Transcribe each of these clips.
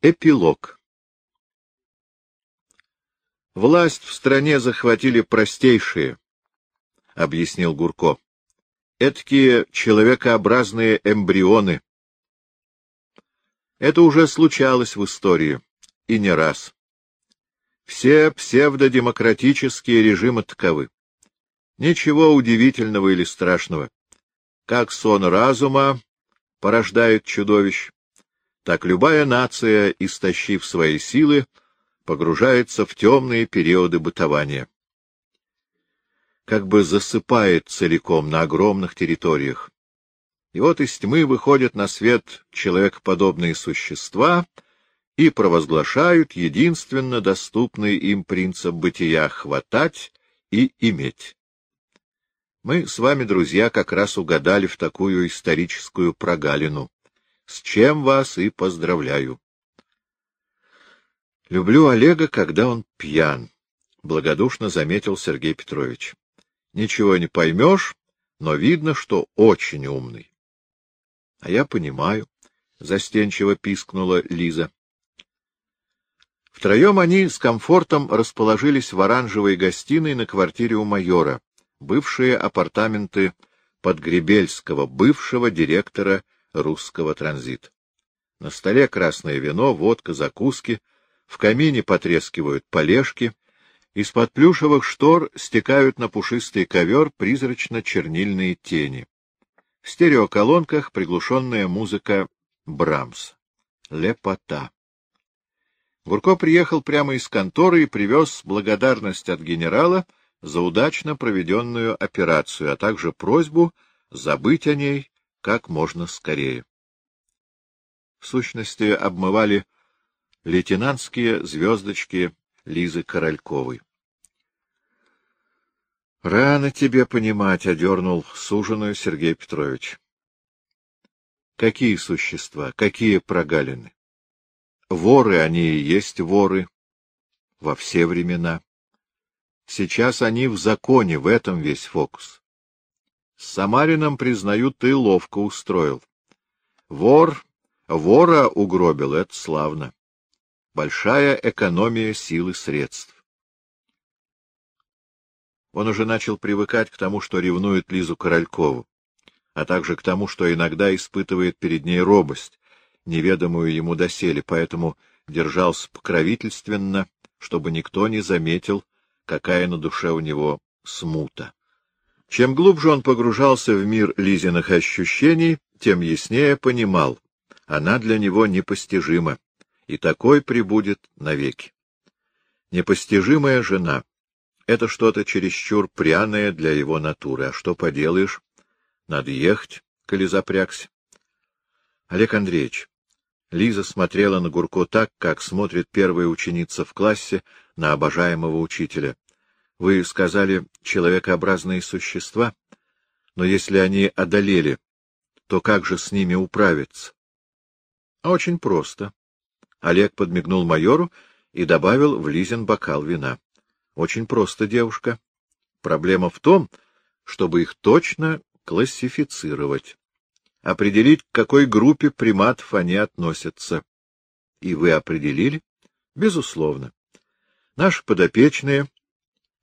Эпилог Власть в стране захватили простейшие, — объяснил Гурко. Эдакие человекообразные эмбрионы. Это уже случалось в истории, и не раз. Все псевдодемократические режимы таковы. Ничего удивительного или страшного. Как сон разума порождает чудовищ, так любая нация, истощив свои силы, погружается в темные периоды бытования. Как бы засыпает целиком на огромных территориях. И вот из тьмы выходят на свет человекоподобные существа и провозглашают единственно доступный им принцип бытия — хватать и иметь. Мы с вами, друзья, как раз угадали в такую историческую прогалину с чем вас и поздравляю. — Люблю Олега, когда он пьян, — благодушно заметил Сергей Петрович. — Ничего не поймешь, но видно, что очень умный. — А я понимаю, — застенчиво пискнула Лиза. Втроем они с комфортом расположились в оранжевой гостиной на квартире у майора, бывшие апартаменты Подгребельского, бывшего директора русского транзита. На столе красное вино, водка, закуски, в камине потрескивают полежки, из-под плюшевых штор стекают на пушистый ковер призрачно-чернильные тени. В стереоколонках приглушенная музыка Брамс. Лепота. Гурко приехал прямо из конторы и привез благодарность от генерала за удачно проведенную операцию, а также просьбу забыть о ней как можно скорее. В сущности, обмывали лейтенантские звездочки Лизы Корольковой. — Рано тебе понимать, — одернул суженую Сергей Петрович. — Какие существа, какие прогалины? Воры они и есть воры во все времена. Сейчас они в законе, в этом весь фокус. С Самарином, признаю, ты ловко устроил. Вор, вора угробил, это славно. Большая экономия сил и средств. Он уже начал привыкать к тому, что ревнует Лизу Королькову, а также к тому, что иногда испытывает перед ней робость, неведомую ему доселе, поэтому держался покровительственно, чтобы никто не заметил, какая на душе у него смута. Чем глубже он погружался в мир Лизиных ощущений, тем яснее понимал, она для него непостижима, и такой прибудет навеки. Непостижимая жена — это что-то чересчур пряное для его натуры, а что поделаешь? Надо ехать, коли запрягся. Олег Андреевич, Лиза смотрела на Гурко так, как смотрит первая ученица в классе на обожаемого учителя. Вы сказали человекообразные существа, но если они одолели, то как же с ними управиться? Очень просто. Олег подмигнул майору и добавил в Лизин бокал вина. Очень просто, девушка. Проблема в том, чтобы их точно классифицировать, определить, к какой группе приматов они относятся. И вы определили? Безусловно. Наши подопечные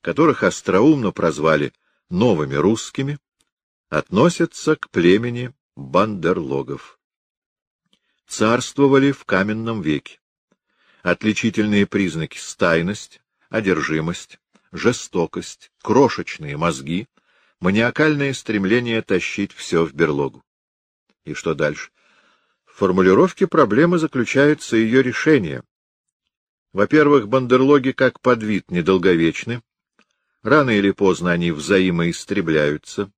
которых остроумно прозвали новыми русскими, относятся к племени бандерлогов. Царствовали в каменном веке. Отличительные признаки — стайность, одержимость, жестокость, крошечные мозги, маниакальное стремление тащить все в берлогу. И что дальше? В формулировке проблемы заключается ее решение. Во-первых, бандерлоги как подвид недолговечны, Рано или поздно они взаимоистребляются.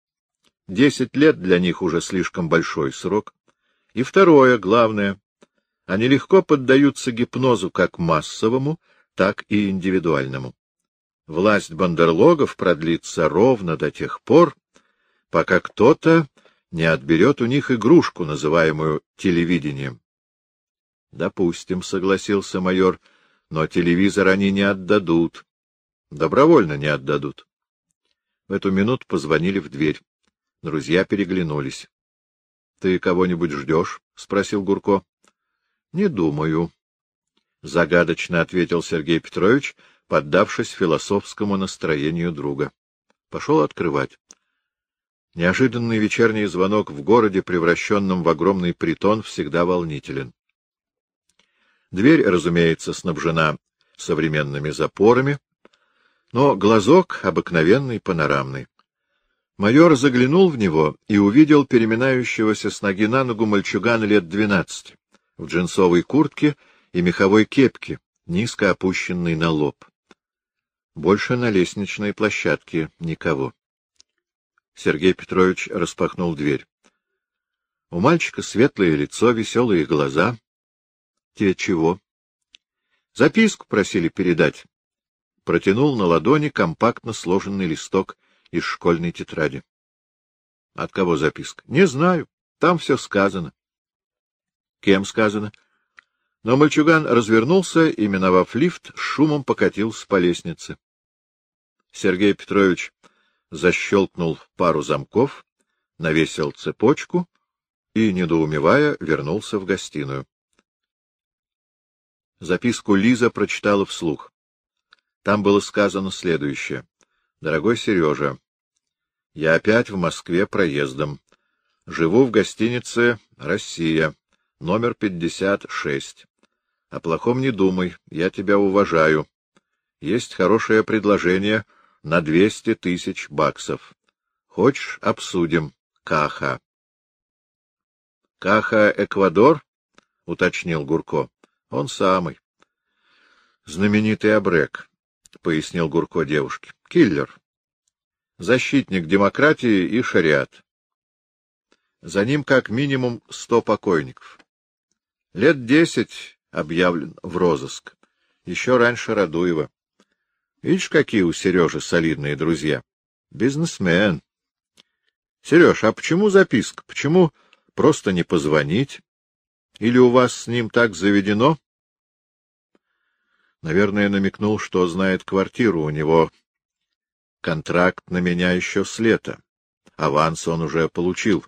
Десять лет для них уже слишком большой срок. И второе, главное, они легко поддаются гипнозу как массовому, так и индивидуальному. Власть бандерлогов продлится ровно до тех пор, пока кто-то не отберет у них игрушку, называемую телевидением. — Допустим, — согласился майор, — но телевизор они не отдадут. Добровольно не отдадут. В эту минуту позвонили в дверь. Друзья переглянулись. — Ты кого-нибудь ждешь? — спросил Гурко. — Не думаю. — загадочно ответил Сергей Петрович, поддавшись философскому настроению друга. Пошел открывать. Неожиданный вечерний звонок в городе, превращенном в огромный притон, всегда волнителен. Дверь, разумеется, снабжена современными запорами, но глазок обыкновенный, панорамный. Майор заглянул в него и увидел переминающегося с ноги на ногу мальчугана лет двенадцати, в джинсовой куртке и меховой кепке, низко опущенной на лоб. Больше на лестничной площадке никого. Сергей Петрович распахнул дверь. У мальчика светлое лицо, веселые глаза. — Те чего? — Записку просили передать. Протянул на ладони компактно сложенный листок из школьной тетради. — От кого записка? — Не знаю. Там все сказано. — Кем сказано? Но мальчуган развернулся и, миновав лифт, шумом покатился по лестнице. Сергей Петрович защелкнул пару замков, навесил цепочку и, недоумевая, вернулся в гостиную. Записку Лиза прочитала вслух. Там было сказано следующее. «Дорогой Сережа, я опять в Москве проездом. Живу в гостинице «Россия», номер 56. О плохом не думай, я тебя уважаю. Есть хорошее предложение — на двести тысяч баксов. Хочешь, обсудим. Каха. — Каха Эквадор? — уточнил Гурко. — Он самый. — Знаменитый Абрек, — пояснил Гурко девушке. — Киллер. Защитник демократии и шариат. За ним как минимум сто покойников. Лет десять объявлен в розыск. Еще раньше Радуева. Видишь, какие у Сережи солидные друзья. Бизнесмен. Сереж, а почему записка? Почему просто не позвонить? Или у вас с ним так заведено? Наверное, намекнул, что знает квартиру. У него контракт на меня еще с лета. Аванс он уже получил.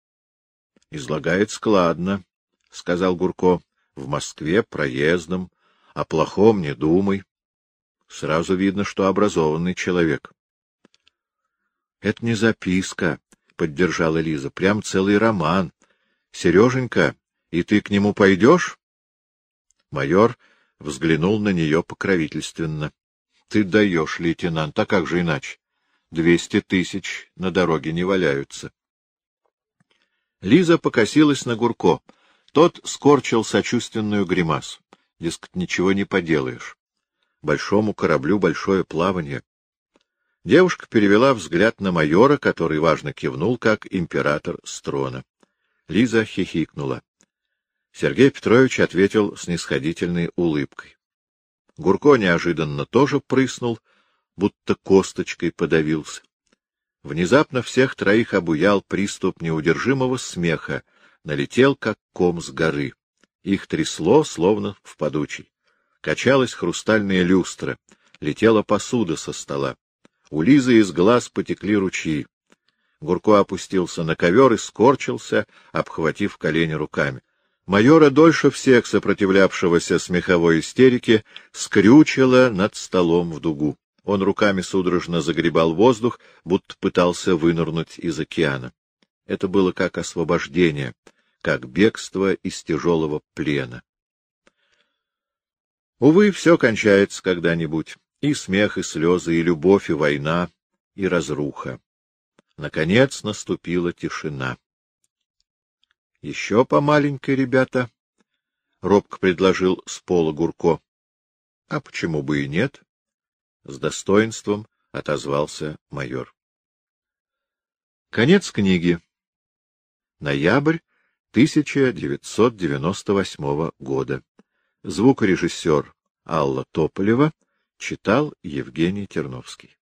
— Излагает складно, — сказал Гурко. — В Москве проездом. О плохом не думай. Сразу видно, что образованный человек. — Это не записка, — поддержала Лиза, — прям целый роман. Сереженька, и ты к нему пойдешь? Майор взглянул на нее покровительственно. — Ты даешь, лейтенант, а как же иначе? Двести тысяч на дороге не валяются. Лиза покосилась на Гурко. Тот скорчил сочувственную гримасу. Дескать, ничего не поделаешь большому кораблю большое плавание. Девушка перевела взгляд на майора, который важно кивнул, как император с трона. Лиза хихикнула. Сергей Петрович ответил снисходительной улыбкой. Гурко неожиданно тоже прыснул, будто косточкой подавился. Внезапно всех троих обуял приступ неудержимого смеха, налетел, как ком с горы. Их трясло, словно в подучий. Качалась хрустальная люстра, летела посуда со стола. У Лизы из глаз потекли ручьи. Гурко опустился на ковер и скорчился, обхватив колени руками. Майора, дольше всех сопротивлявшегося смеховой истерике, скрючило над столом в дугу. Он руками судорожно загребал воздух, будто пытался вынырнуть из океана. Это было как освобождение, как бегство из тяжелого плена. Увы, все кончается когда-нибудь. И смех, и слезы, и любовь, и война, и разруха. Наконец наступила тишина. — Еще по маленькой, ребята, — робко предложил с пола Гурко. — А почему бы и нет? — с достоинством отозвался майор. Конец книги. Ноябрь 1998 года. Звукорежиссер Алла Тополева читал Евгений Терновский.